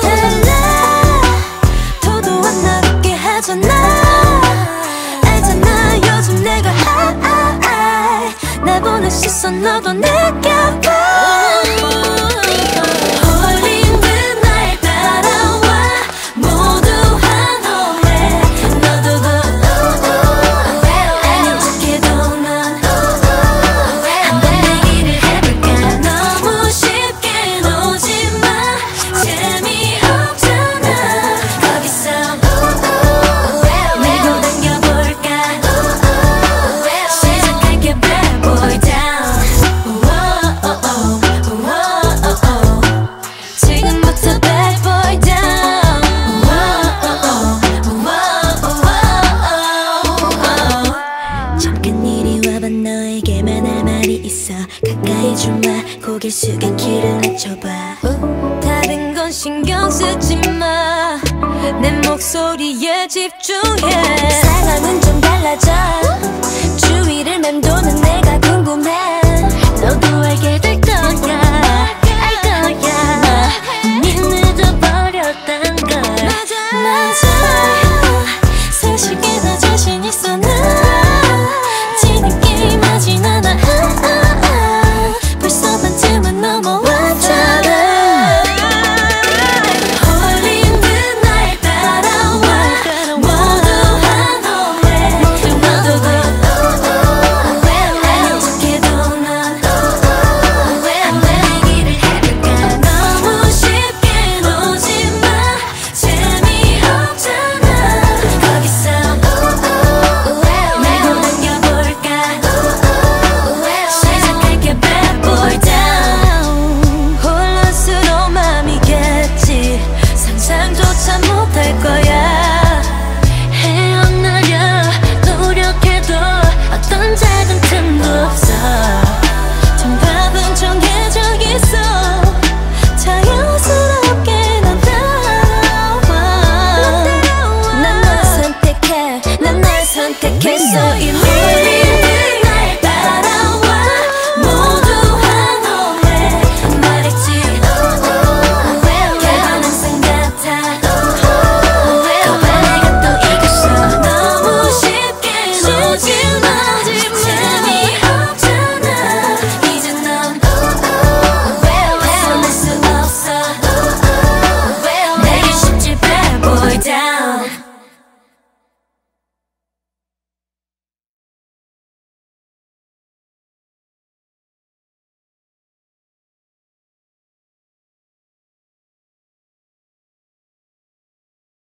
달라. 도도한 나답게 하잖아. 알잖아 요즘 내가 하 나보는 시선 너도 느껴봐. 가까이 좀와 고개 숙여 귀를 낮춰봐. 다른 건 신경 쓰지 마 내 목소리에 집중해